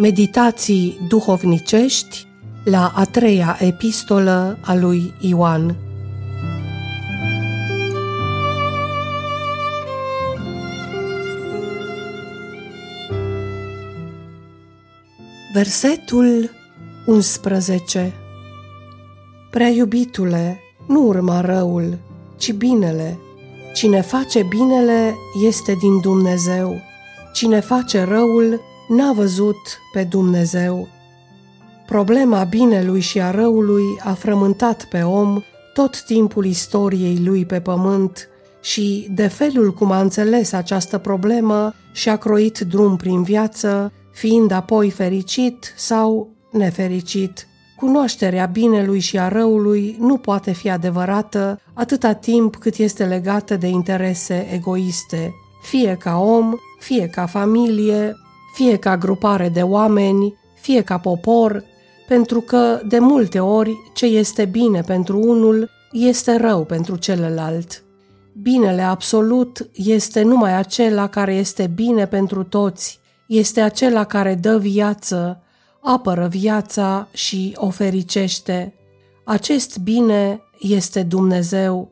Meditații duhovnicești la a treia epistolă a lui Ioan. Versetul 11 Prea iubitule, nu urma răul, ci binele. Cine face binele este din Dumnezeu. Cine face răul n-a văzut pe Dumnezeu. Problema binelui și a răului a frământat pe om tot timpul istoriei lui pe pământ și, de felul cum a înțeles această problemă, și-a croit drum prin viață, fiind apoi fericit sau nefericit. Cunoașterea binelui și a răului nu poate fi adevărată atâta timp cât este legată de interese egoiste, fie ca om, fie ca familie, fie ca grupare de oameni, fie ca popor, pentru că de multe ori ce este bine pentru unul este rău pentru celălalt. Binele absolut este numai acela care este bine pentru toți, este acela care dă viață, apără viața și o fericește. Acest bine este Dumnezeu.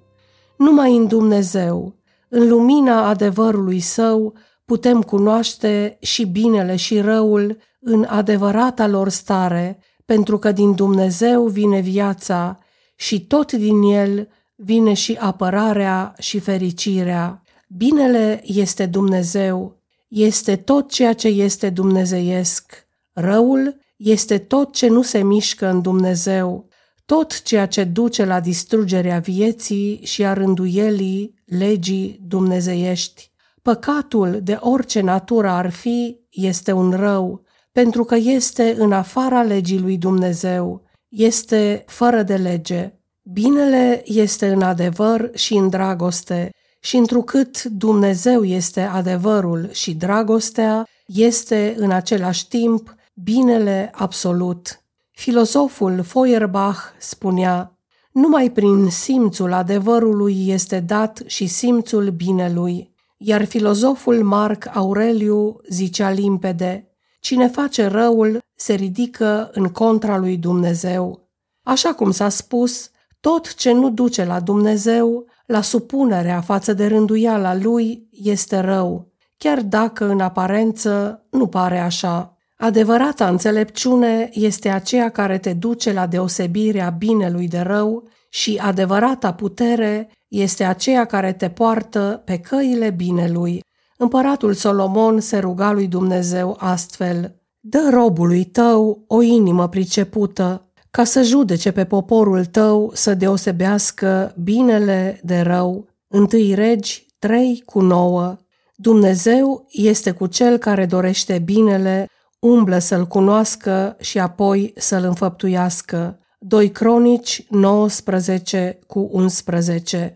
Numai în Dumnezeu, în lumina adevărului său, putem cunoaște și binele și răul în adevărata lor stare, pentru că din Dumnezeu vine viața și tot din el vine și apărarea și fericirea. Binele este Dumnezeu, este tot ceea ce este dumnezeiesc. Răul este tot ce nu se mișcă în Dumnezeu, tot ceea ce duce la distrugerea vieții și a rânduielii legii dumnezeiești. Păcatul de orice natură ar fi este un rău, pentru că este în afara legii lui Dumnezeu, este fără de lege. Binele este în adevăr și în dragoste, și întrucât Dumnezeu este adevărul și dragostea, este în același timp binele absolut. Filosoful Feuerbach spunea, numai prin simțul adevărului este dat și simțul binelui. Iar filozoful Marc Aureliu zicea limpede, cine face răul se ridică în contra lui Dumnezeu. Așa cum s-a spus, tot ce nu duce la Dumnezeu, la supunerea față de rânduiala lui, este rău, chiar dacă în aparență nu pare așa. Adevărata înțelepciune este aceea care te duce la deosebirea binelui de rău și adevărata putere este aceea care te poartă pe căile binelui. Împăratul Solomon se ruga lui Dumnezeu astfel, Dă robului tău o inimă pricepută, ca să judece pe poporul tău să deosebească binele de rău. Întâi regi 3 cu 9 Dumnezeu este cu cel care dorește binele, umblă să-l cunoască și apoi să-l înfăptuiască. 2 Cronici 19 cu 11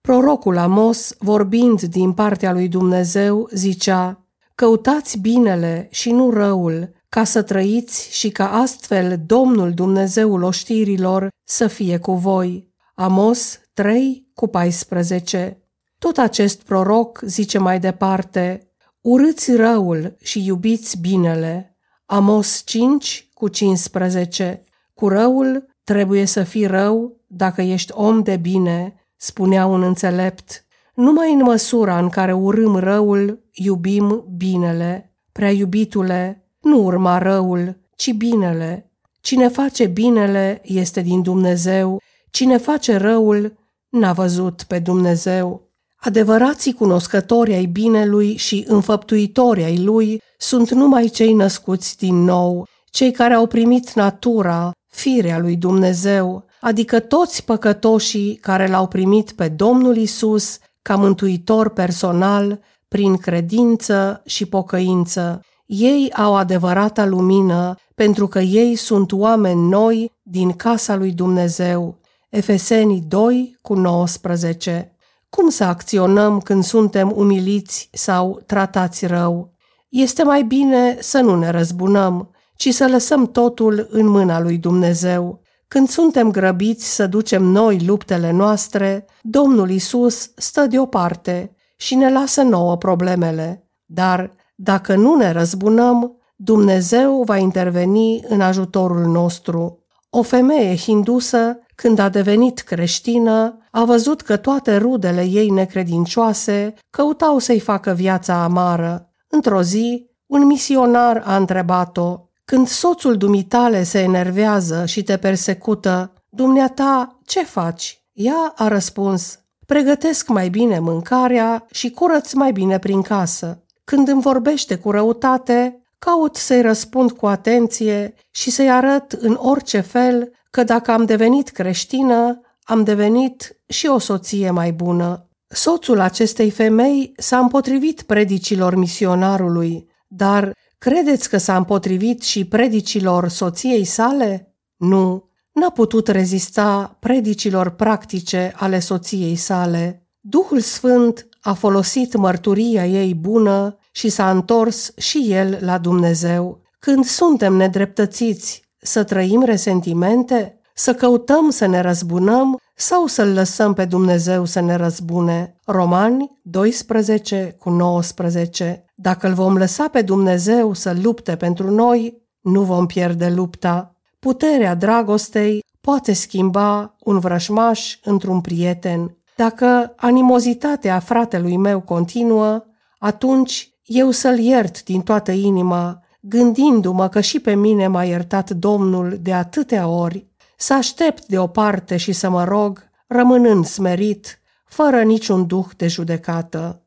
Prorocul Amos, vorbind din partea lui Dumnezeu, zicea, Căutați binele și nu răul, ca să trăiți și ca astfel Domnul Dumnezeul oștirilor să fie cu voi. Amos 3 cu 14 Tot acest proroc zice mai departe, Urâți răul și iubiți binele. Amos 5 cu 15 Cu răul trebuie să fii rău dacă ești om de bine, spunea un înțelept, numai în măsura în care urâm răul, iubim binele. Prea iubitule, nu urma răul, ci binele. Cine face binele este din Dumnezeu, cine face răul n-a văzut pe Dumnezeu. Adevărații cunoscători ai binelui și înfăptuitori ai lui sunt numai cei născuți din nou, cei care au primit natura, firea lui Dumnezeu, adică toți păcătoșii care l-au primit pe Domnul Isus ca mântuitor personal prin credință și pocăință. Ei au adevărata lumină pentru că ei sunt oameni noi din casa lui Dumnezeu. Efesenii 2 cu 19 Cum să acționăm când suntem umiliți sau tratați rău? Este mai bine să nu ne răzbunăm, ci să lăsăm totul în mâna lui Dumnezeu. Când suntem grăbiți să ducem noi luptele noastre, Domnul Isus stă deoparte și ne lasă nouă problemele. Dar dacă nu ne răzbunăm, Dumnezeu va interveni în ajutorul nostru. O femeie hindusă, când a devenit creștină, a văzut că toate rudele ei necredincioase căutau să-i facă viața amară. Într-o zi, un misionar a întrebat-o, când soțul dumitale se enervează și te persecută, dumneata ce faci? Ea a răspuns, pregătesc mai bine mâncarea și curăț mai bine prin casă. Când îmi vorbește cu răutate, caut să-i răspund cu atenție și să-i arăt în orice fel că dacă am devenit creștină, am devenit și o soție mai bună. Soțul acestei femei s-a împotrivit predicilor misionarului, dar credeți că s-a împotrivit și predicilor soției sale? Nu, n-a putut rezista predicilor practice ale soției sale. Duhul Sfânt a folosit mărturia ei bună și s-a întors și el la Dumnezeu. Când suntem nedreptățiți, să trăim resentimente, să căutăm să ne răzbunăm sau să-L lăsăm pe Dumnezeu să ne răzbune. Romani 12 cu 19 Dacă îl vom lăsa pe Dumnezeu să lupte pentru noi, nu vom pierde lupta. Puterea dragostei poate schimba un vrășmaș într-un prieten. Dacă animozitatea fratelui meu continuă, atunci eu să-l iert din toată inima, gândindu-mă că și pe mine m-a iertat Domnul de atâtea ori, să aștept de o parte și să mă rog, rămânând smerit, fără niciun duh de judecată.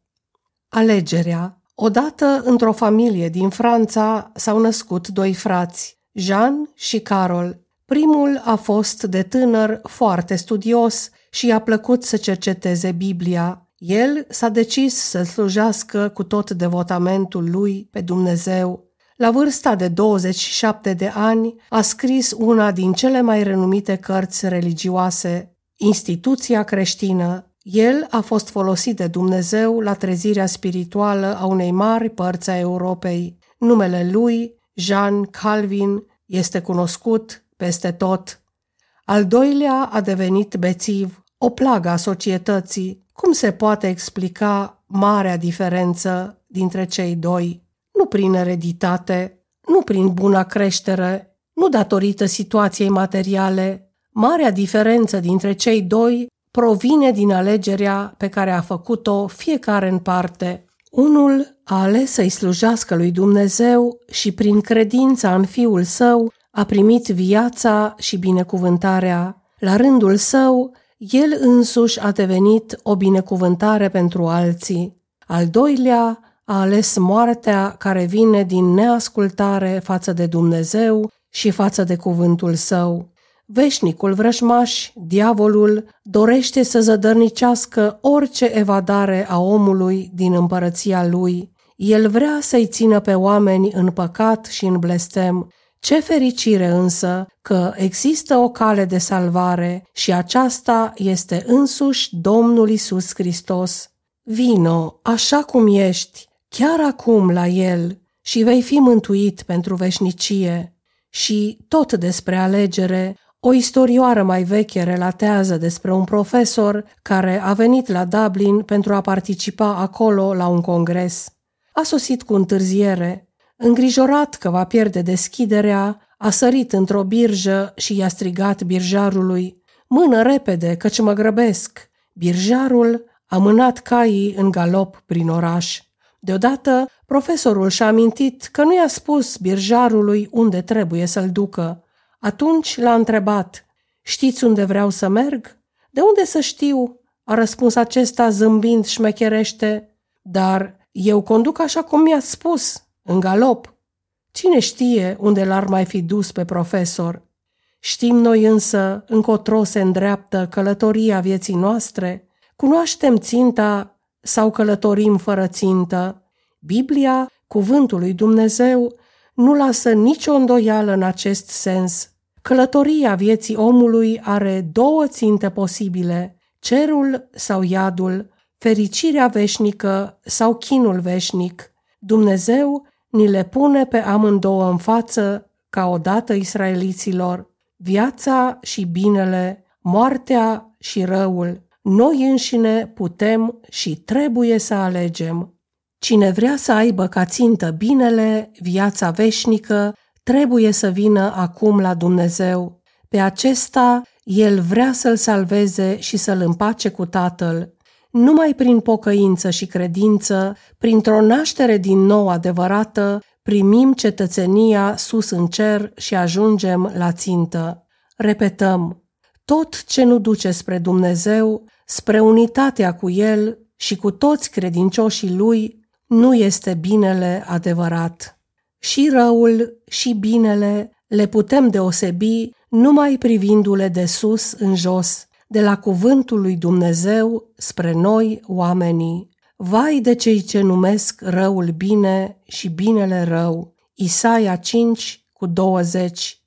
Alegerea Odată, într-o familie din Franța, s-au născut doi frați, Jean și Carol. Primul a fost de tânăr foarte studios și i-a plăcut să cerceteze Biblia. El s-a decis să slujească cu tot devotamentul lui pe Dumnezeu. La vârsta de 27 de ani a scris una din cele mai renumite cărți religioase, Instituția creștină. El a fost folosit de Dumnezeu la trezirea spirituală a unei mari părți a Europei. Numele lui, Jean Calvin, este cunoscut peste tot. Al doilea a devenit bețiv, o plagă a societății. Cum se poate explica marea diferență dintre cei doi? Nu prin ereditate, nu prin buna creștere, nu datorită situației materiale. Marea diferență dintre cei doi provine din alegerea pe care a făcut-o fiecare în parte. Unul a ales să-i slujească lui Dumnezeu și prin credința în Fiul Său a primit viața și binecuvântarea. La rândul său, el însuși a devenit o binecuvântare pentru alții. Al doilea a ales moartea care vine din neascultare față de Dumnezeu și față de cuvântul său. Veșnicul vrășmaș, diavolul, dorește să zădărnicească orice evadare a omului din împărăția lui. El vrea să-i țină pe oameni în păcat și în blestem ce fericire însă că există o cale de salvare și aceasta este însuși Domnul Isus Hristos. Vino așa cum ești, chiar acum la El și vei fi mântuit pentru veșnicie. Și tot despre alegere, o istorioară mai veche relatează despre un profesor care a venit la Dublin pentru a participa acolo la un congres. A sosit cu întârziere Îngrijorat că va pierde deschiderea, a sărit într-o birjă și i-a strigat birjarului, Mână repede, căci mă grăbesc! Birjarul a mânat caii în galop prin oraș. Deodată, profesorul și-a amintit că nu i-a spus birjarului unde trebuie să-l ducă. Atunci l-a întrebat, Știți unde vreau să merg? De unde să știu? A răspuns acesta zâmbind șmecherește. Dar eu conduc așa cum mi-a spus, în galop. Cine știe unde l-ar mai fi dus pe profesor? Știm noi însă încotro se îndreaptă călătoria vieții noastre? Cunoaștem ținta sau călătorim fără țintă? Biblia, cuvântul lui Dumnezeu, nu lasă nicio îndoială în acest sens. Călătoria vieții omului are două ținte posibile, cerul sau iadul, fericirea veșnică sau chinul veșnic. Dumnezeu ni le pune pe amândouă în față, ca odată israeliților, viața și binele, moartea și răul. Noi înșine putem și trebuie să alegem. Cine vrea să aibă ca țintă binele, viața veșnică, trebuie să vină acum la Dumnezeu. Pe acesta el vrea să-l salveze și să-l împace cu Tatăl. Numai prin pocăință și credință, printr-o naștere din nou adevărată, primim cetățenia sus în cer și ajungem la țintă. Repetăm, tot ce nu duce spre Dumnezeu, spre unitatea cu El și cu toți credincioșii Lui, nu este binele adevărat. Și răul și binele le putem deosebi numai privindu-le de sus în jos, de la cuvântul lui Dumnezeu spre noi, oamenii. Vai de cei ce numesc răul bine și binele rău. Isaia 5 cu 20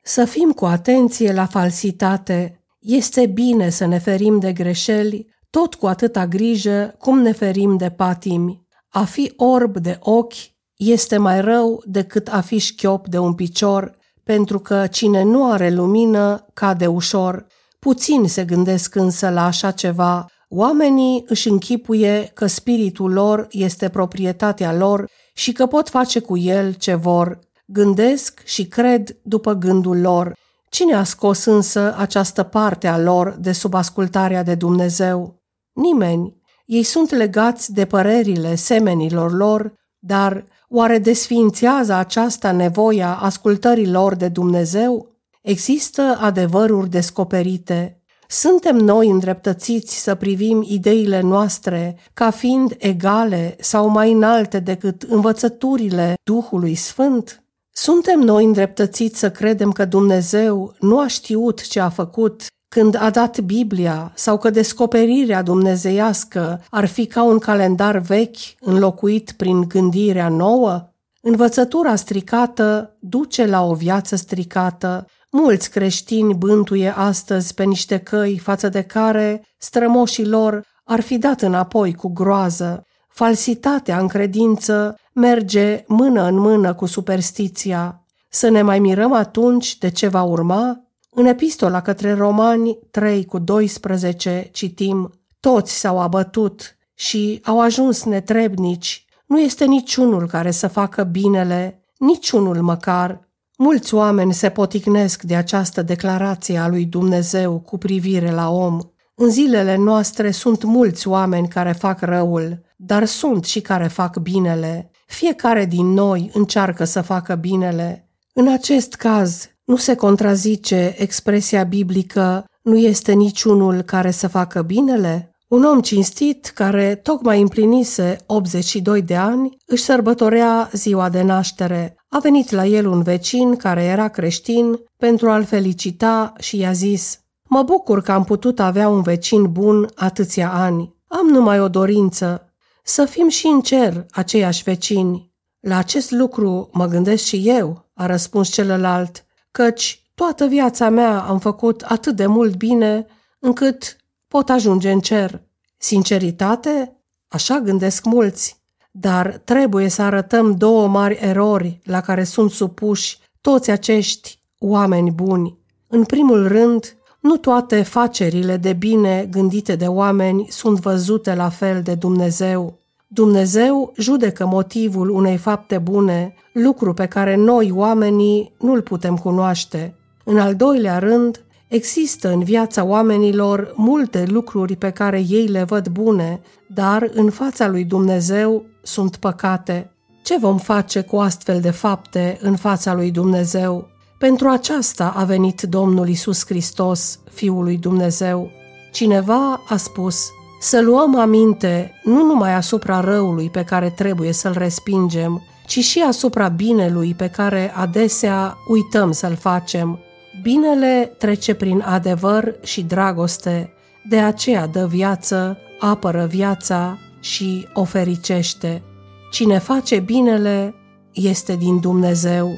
Să fim cu atenție la falsitate. Este bine să ne ferim de greșeli, tot cu atâta grijă cum ne ferim de patimi. A fi orb de ochi este mai rău decât a fi șchiop de un picior, pentru că cine nu are lumină cade ușor. Puțin se gândesc însă la așa ceva. Oamenii își închipuie că spiritul lor este proprietatea lor și că pot face cu el ce vor. Gândesc și cred după gândul lor. Cine a scos însă această parte a lor de sub ascultarea de Dumnezeu? Nimeni. Ei sunt legați de părerile semenilor lor, dar oare desființează aceasta nevoia ascultării lor de Dumnezeu? Există adevăruri descoperite. Suntem noi îndreptățiți să privim ideile noastre ca fiind egale sau mai înalte decât învățăturile Duhului Sfânt? Suntem noi îndreptățiți să credem că Dumnezeu nu a știut ce a făcut când a dat Biblia sau că descoperirea dumnezeiască ar fi ca un calendar vechi înlocuit prin gândirea nouă? Învățătura stricată duce la o viață stricată. Mulți creștini bântuie astăzi pe niște căi față de care strămoșii lor ar fi dat înapoi cu groază. Falsitatea în credință merge mână în mână cu superstiția. Să ne mai mirăm atunci de ce va urma? În epistola către Romani 3 cu 12 citim Toți s-au abătut și au ajuns netrebnici. Nu este niciunul care să facă binele, niciunul măcar. Mulți oameni se poticnesc de această declarație a lui Dumnezeu cu privire la om. În zilele noastre sunt mulți oameni care fac răul, dar sunt și care fac binele. Fiecare din noi încearcă să facă binele. În acest caz, nu se contrazice expresia biblică nu este niciunul care să facă binele? Un om cinstit care tocmai împlinise 82 de ani își sărbătorea ziua de naștere. A venit la el un vecin care era creștin pentru a-l felicita și i-a zis Mă bucur că am putut avea un vecin bun atâția ani. Am numai o dorință, să fim și în cer aceiași vecini. La acest lucru mă gândesc și eu, a răspuns celălalt, căci toată viața mea am făcut atât de mult bine încât pot ajunge în cer. Sinceritate? Așa gândesc mulți. Dar trebuie să arătăm două mari erori la care sunt supuși toți acești oameni buni. În primul rând, nu toate facerile de bine gândite de oameni sunt văzute la fel de Dumnezeu. Dumnezeu judecă motivul unei fapte bune, lucru pe care noi, oamenii, nu-l putem cunoaște. În al doilea rând, există în viața oamenilor multe lucruri pe care ei le văd bune, dar în fața lui Dumnezeu sunt păcate. Ce vom face cu astfel de fapte în fața lui Dumnezeu? Pentru aceasta a venit Domnul Isus Hristos, Fiul lui Dumnezeu. Cineva a spus, să luăm aminte nu numai asupra răului pe care trebuie să-l respingem, ci și asupra binelui pe care adesea uităm să-l facem. Binele trece prin adevăr și dragoste, de aceea dă viață, apără viața și o fericește. Cine face binele este din Dumnezeu.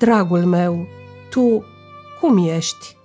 Dragul meu, tu cum ești?